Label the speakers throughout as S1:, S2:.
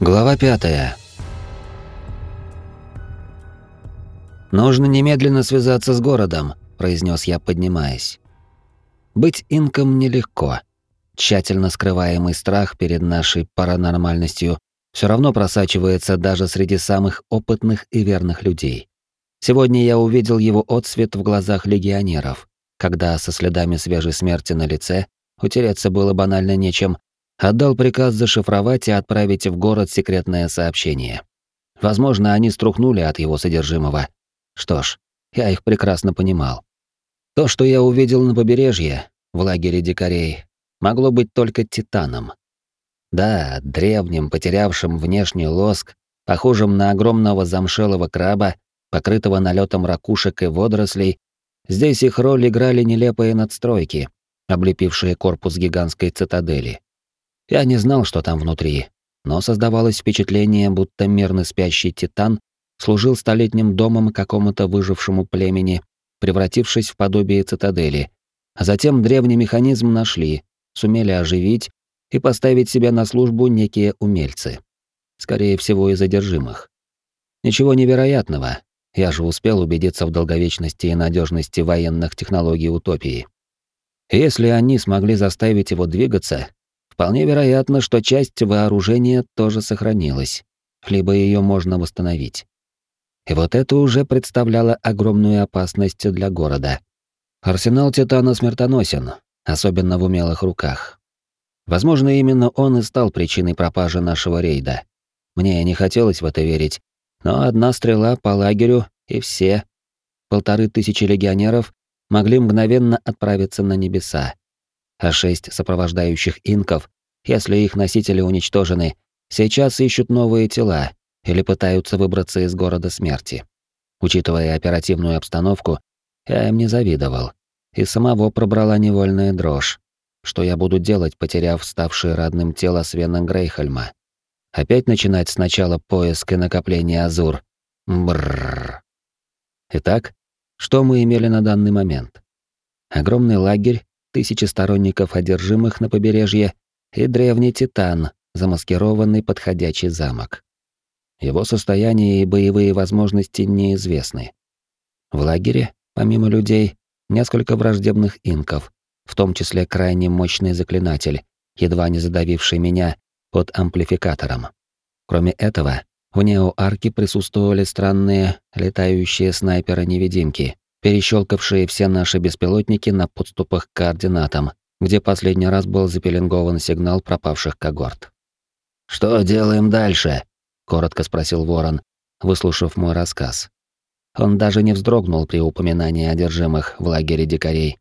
S1: Глава пятая. «Нужно немедленно связаться с городом», — произнес я, поднимаясь. «Быть инком нелегко. Тщательно скрываемый страх перед нашей паранормальностью все равно просачивается даже среди самых опытных и верных людей. Сегодня я увидел его отсвет в глазах легионеров, когда со следами свежей смерти на лице утереться было банально нечем, отдал приказ зашифровать и отправить в город секретное сообщение. Возможно, они струхнули от его содержимого. Что ж, я их прекрасно понимал. То, что я увидел на побережье, в лагере дикарей, могло быть только титаном. Да, древним, потерявшим внешний лоск, похожим на огромного замшелого краба, покрытого налетом ракушек и водорослей, здесь их роль играли нелепые надстройки, облепившие корпус гигантской цитадели. Я не знал, что там внутри, но создавалось впечатление, будто мирно спящий Титан служил столетним домом какому-то выжившему племени, превратившись в подобие цитадели. А затем древний механизм нашли, сумели оживить и поставить себя на службу некие умельцы. Скорее всего, из задержимых. Ничего невероятного. Я же успел убедиться в долговечности и надежности военных технологий утопии. Если они смогли заставить его двигаться, Вполне вероятно, что часть вооружения тоже сохранилась, либо ее можно восстановить. И вот это уже представляло огромную опасность для города. Арсенал Титана смертоносен, особенно в умелых руках. Возможно, именно он и стал причиной пропажи нашего рейда. Мне не хотелось в это верить, но одна стрела по лагерю, и все, полторы тысячи легионеров, могли мгновенно отправиться на небеса а шесть сопровождающих инков, если их носители уничтожены, сейчас ищут новые тела или пытаются выбраться из города смерти. Учитывая оперативную обстановку, я им не завидовал, и самого пробрала невольная дрожь. Что я буду делать, потеряв ставшее родным тело Свена Грейхельма? Опять начинать сначала поиск и накопление Азур? Бррр. Итак, что мы имели на данный момент? Огромный лагерь тысячи сторонников одержимых на побережье и древний Титан, замаскированный подходящий замок. Его состояние и боевые возможности неизвестны. В лагере, помимо людей, несколько враждебных инков, в том числе крайне мощный заклинатель, едва не задавивший меня под амплификатором. Кроме этого, в неоарке присутствовали странные летающие снайперы-невидимки, перещелкавшие все наши беспилотники на подступах к координатам, где последний раз был запеленгован сигнал пропавших когорт. «Что делаем дальше?» — коротко спросил Ворон, выслушав мой рассказ. Он даже не вздрогнул при упоминании одержимых в лагере дикарей,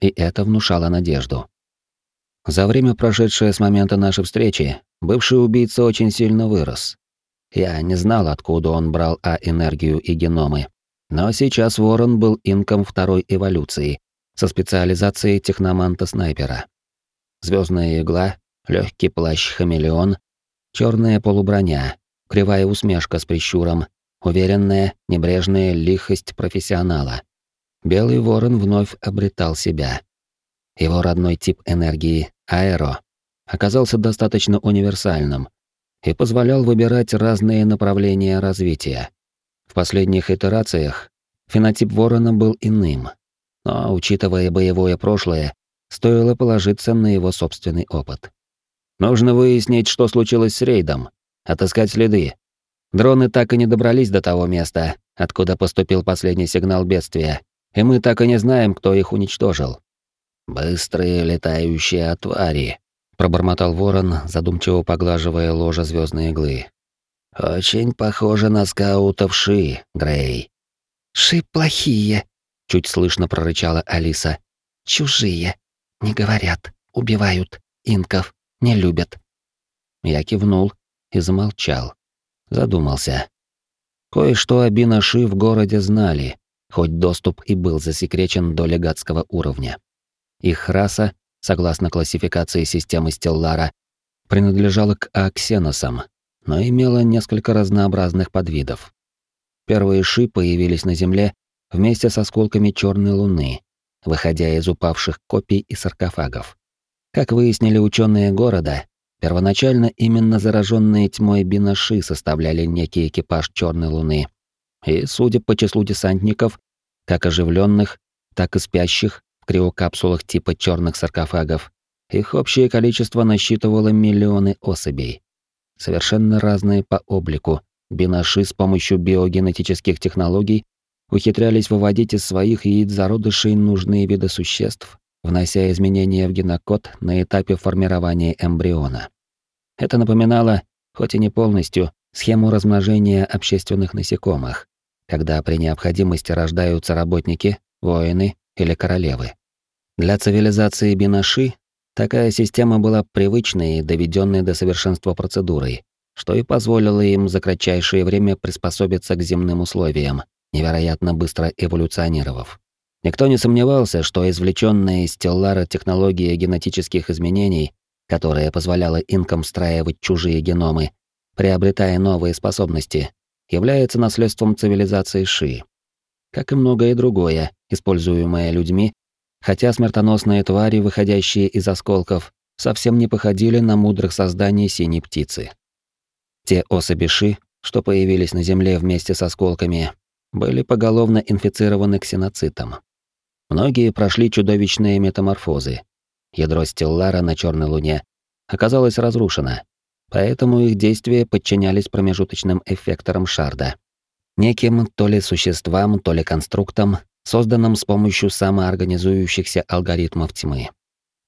S1: и это внушало надежду. За время, прошедшее с момента нашей встречи, бывший убийца очень сильно вырос. Я не знал, откуда он брал А-энергию и геномы, но сейчас Ворон был инком второй эволюции, со специализацией техноманта-снайпера. Звездная игла, легкий плащ-хамелеон, черная полуброня, кривая усмешка с прищуром, уверенная, небрежная лихость профессионала. Белый ворон вновь обретал себя. Его родной тип энергии, аэро, оказался достаточно универсальным и позволял выбирать разные направления развития. В последних итерациях фенотип ворона был иным, но, учитывая боевое прошлое, стоило положиться на его собственный опыт. Нужно выяснить, что случилось с рейдом, отыскать следы. Дроны так и не добрались до того места, откуда поступил последний сигнал бедствия, и мы так и не знаем, кто их уничтожил. «Быстрые летающие твари», — пробормотал ворон, задумчиво поглаживая ложе звездной иглы. «Очень похоже на скаутов Ши, Грей».
S2: «Ши плохие», — чуть слышно прорычала Алиса. «Чужие. Не говорят. Убивают. Инков. Не любят».
S1: Я кивнул и замолчал. Задумался. Кое-что о Бинаши в городе знали, хоть доступ и был засекречен до легатского уровня. Их раса, согласно классификации системы Стеллара, принадлежала к аксеносам, но имела несколько разнообразных подвидов. Первые ши появились на Земле вместе с осколками черной луны, выходя из упавших копий и саркофагов. Как выяснили ученые города, Первоначально именно зараженные тьмой бинаши составляли некий экипаж Черной Луны. И, судя по числу десантников, как оживленных, так и спящих в криокапсулах типа черных саркофагов, их общее количество насчитывало миллионы особей. Совершенно разные по облику, бинаши с помощью биогенетических технологий ухитрялись выводить из своих яиц зародышей нужные виды существ, внося изменения в генокод на этапе формирования эмбриона. Это напоминало, хоть и не полностью, схему размножения общественных насекомых, когда при необходимости рождаются работники, воины или королевы. Для цивилизации Бинаши такая система была привычной и доведенной до совершенства процедурой, что и позволило им за кратчайшее время приспособиться к земным условиям, невероятно быстро эволюционировав. Никто не сомневался, что извлечённая из Стеллара технология генетических изменений, которая позволяла инкам встраивать чужие геномы, приобретая новые способности, является наследством цивилизации Ши. Как и многое другое, используемое людьми, хотя смертоносные твари, выходящие из осколков, совсем не походили на мудрых созданий синей птицы. Те особи Ши, что появились на Земле вместе с осколками, были поголовно инфицированы ксеноцитом. Многие прошли чудовищные метаморфозы. Ядро Стеллара на Черной Луне оказалось разрушено, поэтому их действия подчинялись промежуточным эффекторам Шарда. Неким то ли существам, то ли конструктам, созданным с помощью самоорганизующихся алгоритмов тьмы.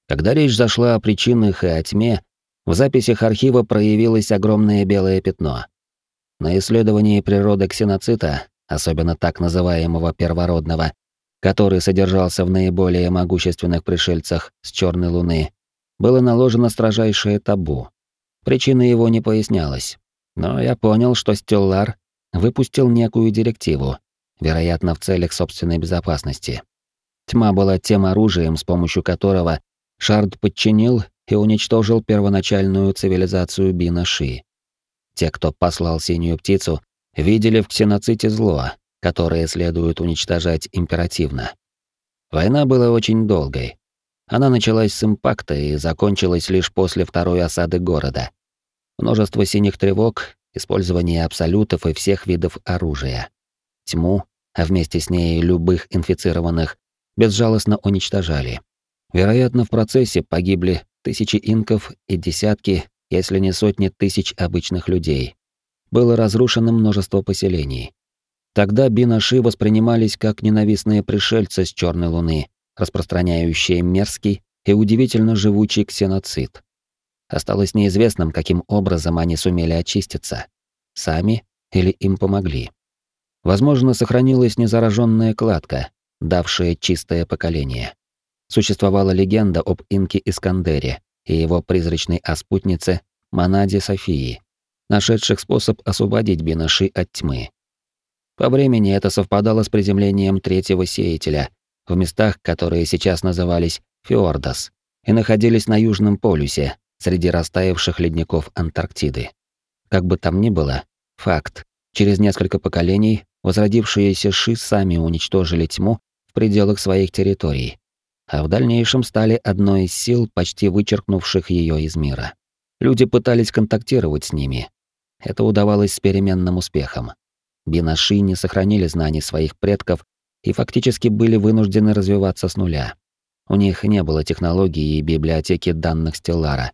S1: Когда речь зашла о причинах и о тьме, в записях архива проявилось огромное белое пятно. На исследовании природы ксеноцита, особенно так называемого первородного, который содержался в наиболее могущественных пришельцах с Черной Луны, было наложено строжайшее табу. Причина его не пояснялась. Но я понял, что Стеллар выпустил некую директиву, вероятно, в целях собственной безопасности. Тьма была тем оружием, с помощью которого Шард подчинил и уничтожил первоначальную цивилизацию Бинаши. Те, кто послал синюю птицу, видели в ксеноците зло, которые следует уничтожать императивно. Война была очень долгой. Она началась с импакта и закончилась лишь после второй осады города. Множество синих тревог, использование абсолютов и всех видов оружия. Тьму, а вместе с ней любых инфицированных, безжалостно уничтожали. Вероятно, в процессе погибли тысячи инков и десятки, если не сотни тысяч обычных людей. Было разрушено множество поселений. Тогда бинаши воспринимались как ненавистные пришельцы с Черной Луны, распространяющие мерзкий и удивительно живучий ксеноцид. Осталось неизвестным, каким образом они сумели очиститься. Сами или им помогли. Возможно, сохранилась незараженная кладка, давшая чистое поколение. Существовала легенда об инке Искандере и его призрачной оспутнице Манаде Софии, нашедших способ освободить Бинаши от тьмы. По времени это совпадало с приземлением третьего сеятеля в местах, которые сейчас назывались Фиордос, и находились на Южном полюсе, среди растаявших ледников Антарктиды. Как бы там ни было, факт. Через несколько поколений возродившиеся Ши сами уничтожили тьму в пределах своих территорий, а в дальнейшем стали одной из сил, почти вычеркнувших ее из мира. Люди пытались контактировать с ними. Это удавалось с переменным успехом. Бинаши не сохранили знаний своих предков и фактически были вынуждены развиваться с нуля. У них не было технологии и библиотеки данных Стеллара,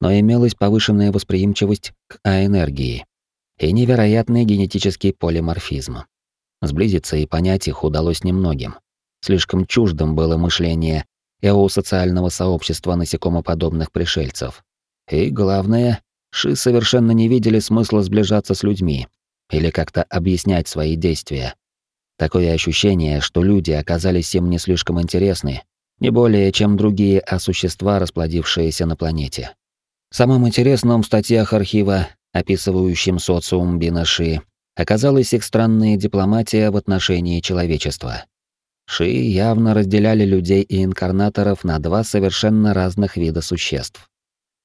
S1: но имелась повышенная восприимчивость к А-энергии и невероятный генетический полиморфизм. Сблизиться и понять их удалось немногим. Слишком чуждым было мышление эосоциального сообщества насекомоподобных пришельцев. И главное, Ши совершенно не видели смысла сближаться с людьми, или как-то объяснять свои действия. Такое ощущение, что люди оказались им не слишком интересны, не более, чем другие осущества, расплодившиеся на планете. Самым интересным в статьях архива, описывающим социум Бинаши, оказалась их странная дипломатия в отношении человечества. Ши явно разделяли людей и инкарнаторов на два совершенно разных вида существ.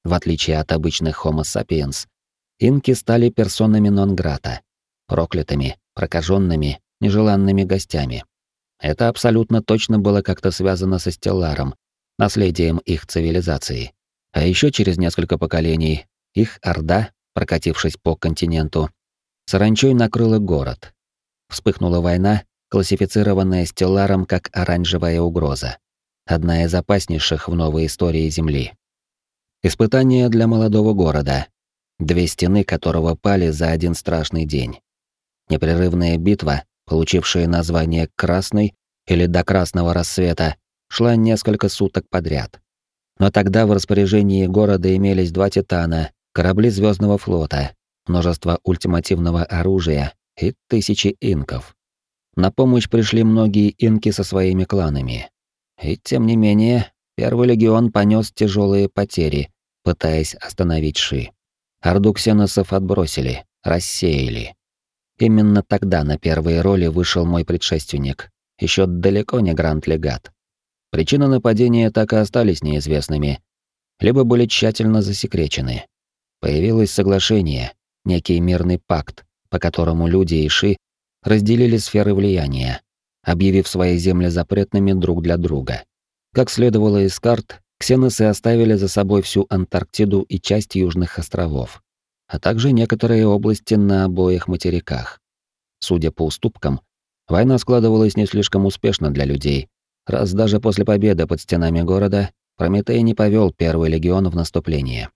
S1: В отличие от обычных Homo sapiens, инки стали персонами нон-грата, проклятыми, прокаженными, нежеланными гостями. Это абсолютно точно было как-то связано со Стелларом, наследием их цивилизации. А еще через несколько поколений их орда, прокатившись по континенту, саранчой накрыла город. Вспыхнула война, классифицированная Стелларом как оранжевая угроза. Одна из опаснейших в новой истории Земли. Испытание для молодого города, две стены которого пали за один страшный день. Непрерывная битва, получившая название «Красный» или «До красного рассвета», шла несколько суток подряд. Но тогда в распоряжении города имелись два «Титана», корабли Звездного флота, множество ультимативного оружия и тысячи инков. На помощь пришли многие инки со своими кланами. И тем не менее, Первый легион понес тяжелые потери, пытаясь остановить Ши. Орду ксеносов отбросили, рассеяли. Именно тогда на первые роли вышел мой предшественник, еще далеко не гранд-легат. Причины нападения так и остались неизвестными, либо были тщательно засекречены. Появилось соглашение, некий мирный пакт, по которому люди и Ши разделили сферы влияния, объявив свои земли запретными друг для друга. Как следовало из карт, ксеносы оставили за собой всю Антарктиду и часть южных островов, а также некоторые области на обоих материках. Судя по уступкам, война складывалась не слишком успешно для людей, раз даже после победы под стенами города Прометей не повел первый легион в наступление.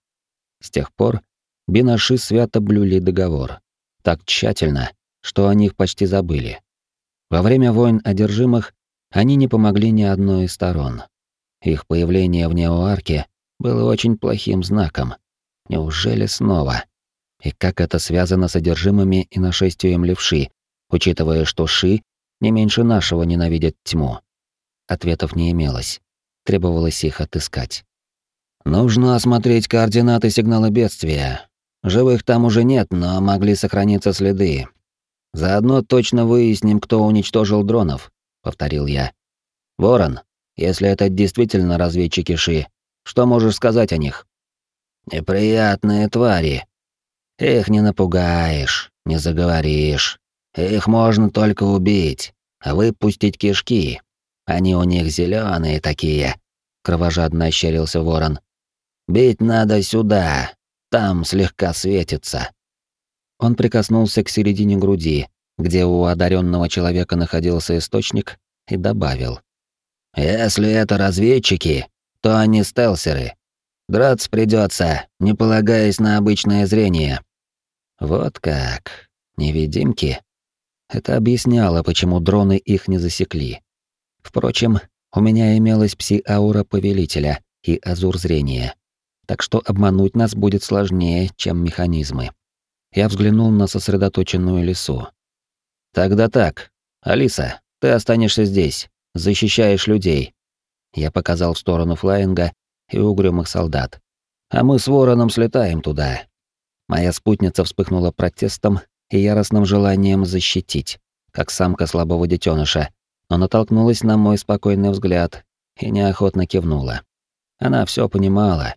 S1: С тех пор бинаши свято блюли договор. Так тщательно, что о них почти забыли. Во время войн одержимых они не помогли ни одной из сторон. Их появление в Неоарке было очень плохим знаком. Неужели снова? И как это связано с одержимыми и нашествием левши, учитывая, что Ши не меньше нашего ненавидят тьму? Ответов не имелось. Требовалось их отыскать. Нужно осмотреть координаты сигнала бедствия. Живых там уже нет, но могли сохраниться следы. Заодно точно выясним, кто уничтожил дронов повторил я. Ворон, если это действительно разведчики Ши, что можешь сказать о них? Неприятные твари. Их не напугаешь, не заговоришь. Их можно только убить, а выпустить кишки. Они у них зеленые такие, кровожадно ощерился ворон. Бить надо сюда, там слегка светится. Он прикоснулся к середине груди, где у одаренного человека находился источник, и добавил. «Если это разведчики, то они стелсеры. Драться придется, не полагаясь на обычное зрение». Вот как. Невидимки. Это объясняло, почему дроны их не засекли. Впрочем, у меня имелась пси-аура повелителя и азур зрения. Так что обмануть нас будет сложнее, чем механизмы. Я взглянул на сосредоточенную лесу. Тогда так. Алиса, ты останешься здесь, защищаешь людей. Я показал в сторону флайинга и угрюмых солдат. А мы с Вороном слетаем туда. Моя спутница вспыхнула протестом и яростным желанием защитить, как самка слабого детеныша, но натолкнулась на мой спокойный взгляд и неохотно кивнула. Она все понимала.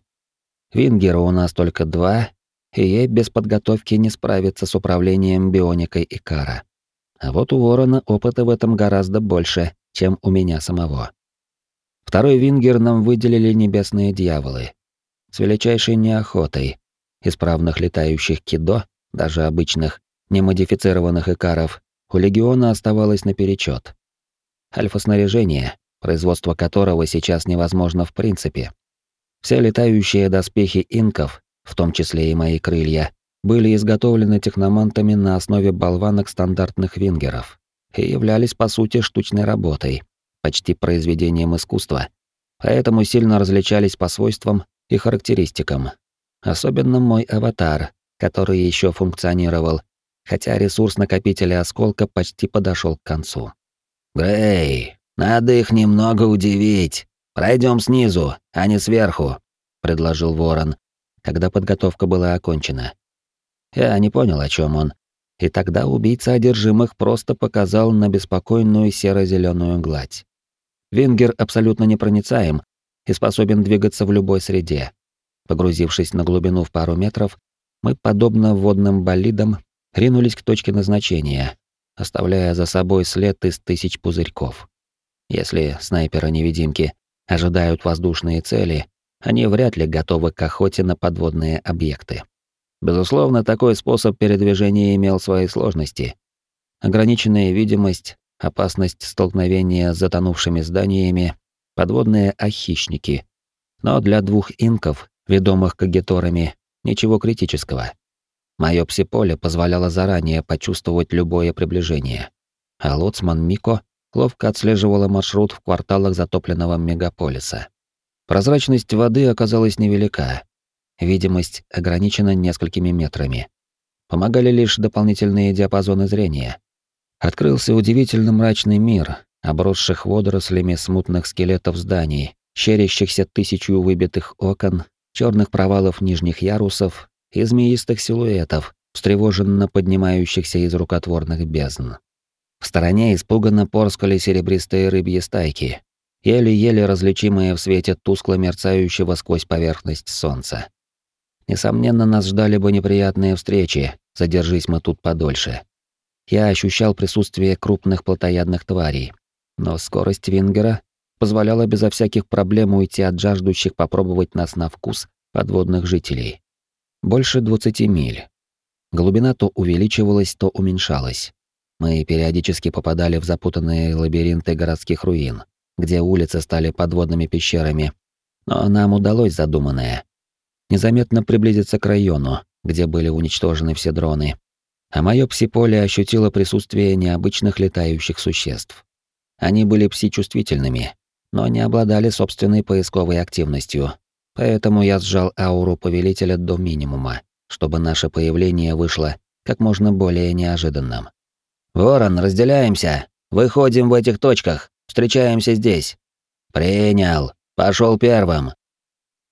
S1: Вингера у нас только два, и ей без подготовки не справиться с управлением бионикой Икара. А вот у Ворона опыта в этом гораздо больше, чем у меня самого. Второй вингер нам выделили небесные дьяволы. С величайшей неохотой. Исправных летающих кидо, даже обычных, немодифицированных икаров, у легиона оставалось наперечет. Альфа-снаряжение, производство которого сейчас невозможно в принципе. Все летающие доспехи инков, в том числе и мои крылья, были изготовлены техномантами на основе болванок стандартных вингеров и являлись по сути штучной работой, почти произведением искусства, поэтому сильно различались по свойствам и характеристикам. Особенно мой аватар, который еще функционировал, хотя ресурс накопителя осколка почти подошел к концу. «Грей, надо их немного удивить. Пройдем снизу, а не сверху», — предложил Ворон, когда подготовка была окончена. Я не понял, о чем он. И тогда убийца одержимых просто показал на беспокойную серо-зеленую гладь. Вингер абсолютно непроницаем и способен двигаться в любой среде. Погрузившись на глубину в пару метров, мы, подобно водным болидам, ринулись к точке назначения, оставляя за собой след из тысяч пузырьков. Если снайперы-невидимки ожидают воздушные цели, они вряд ли готовы к охоте на подводные объекты. Безусловно, такой способ передвижения имел свои сложности. Ограниченная видимость, опасность столкновения с затонувшими зданиями, подводные охищники. Но для двух инков, ведомых кагиторами, ничего критического. Моё псиполе позволяло заранее почувствовать любое приближение. А лоцман Мико ловко отслеживала маршрут в кварталах затопленного мегаполиса. Прозрачность воды оказалась невелика. Видимость ограничена несколькими метрами. Помогали лишь дополнительные диапазоны зрения. Открылся удивительно мрачный мир, обросших водорослями смутных скелетов зданий, щерящихся тысячу выбитых окон, черных провалов нижних ярусов и змеистых силуэтов, встревоженно поднимающихся из рукотворных бездн. В стороне испуганно порскали серебристые рыбьи стайки, еле-еле различимые в свете тускло мерцающего сквозь поверхность солнца. Несомненно, нас ждали бы неприятные встречи, задержись мы тут подольше. Я ощущал присутствие крупных плотоядных тварей, но скорость Вингера позволяла безо всяких проблем уйти от жаждущих попробовать нас на вкус подводных жителей. Больше 20 миль. Глубина то увеличивалась, то уменьшалась. Мы периодически попадали в запутанные лабиринты городских руин, где улицы стали подводными пещерами. Но нам удалось задуманное. Незаметно приблизиться к району, где были уничтожены все дроны. А моё псиполе ощутило присутствие необычных летающих существ. Они были пси-чувствительными, но не обладали собственной поисковой активностью. Поэтому я сжал ауру повелителя до минимума, чтобы наше появление вышло как можно более неожиданным. «Ворон, разделяемся! Выходим в этих точках! Встречаемся здесь!» «Принял! Пошел первым!»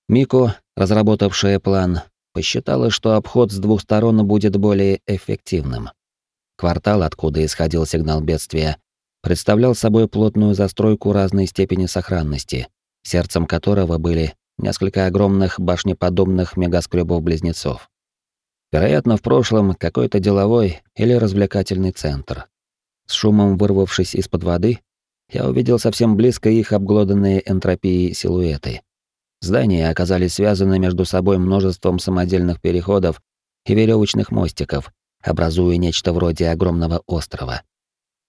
S1: Мико, разработавшая план, посчитала, что обход с двух сторон будет более эффективным. Квартал, откуда исходил сигнал бедствия, представлял собой плотную застройку разной степени сохранности, сердцем которого были несколько огромных башнеподобных мегаскребов-близнецов. Вероятно, в прошлом какой-то деловой или развлекательный центр. С шумом вырвавшись из-под воды, я увидел совсем близко их обглоданные энтропией силуэты. Здания оказались связаны между собой множеством самодельных переходов и веревочных мостиков, образуя нечто вроде огромного острова.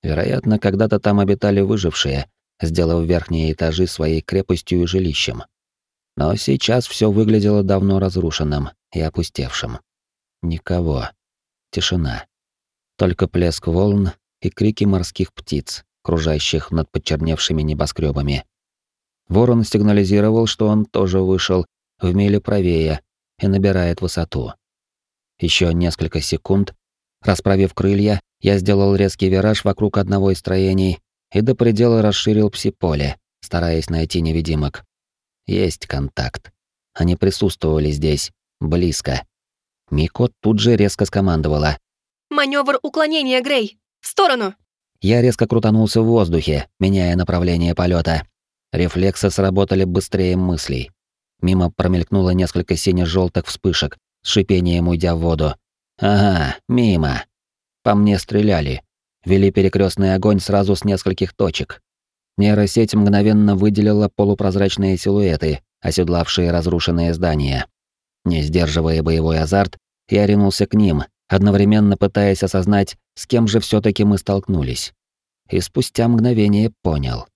S1: Вероятно, когда-то там обитали выжившие, сделав верхние этажи своей крепостью и жилищем. Но сейчас все выглядело давно разрушенным и опустевшим. Никого. Тишина. Только плеск волн и крики морских птиц, кружащих над почерневшими небоскребами. Ворон сигнализировал, что он тоже вышел в миле правее и набирает высоту. Еще несколько секунд, расправив крылья, я сделал резкий вираж вокруг одного из строений и до предела расширил пси-поле, стараясь найти невидимок. Есть контакт. Они присутствовали здесь, близко. Мико тут же резко скомандовала.
S3: «Манёвр уклонения, Грей! В сторону!»
S1: Я резко крутанулся в воздухе, меняя направление полета. Рефлексы сработали быстрее мыслей. Мимо промелькнуло несколько сине-желтых вспышек, с шипением уйдя в воду. «Ага, мимо!» По мне стреляли. Вели перекрестный огонь сразу с нескольких точек. Нейросеть мгновенно выделила полупрозрачные силуэты, оседлавшие разрушенные здания. Не сдерживая боевой азарт, я ринулся к ним, одновременно пытаясь осознать, с кем же все таки мы столкнулись. И спустя мгновение понял.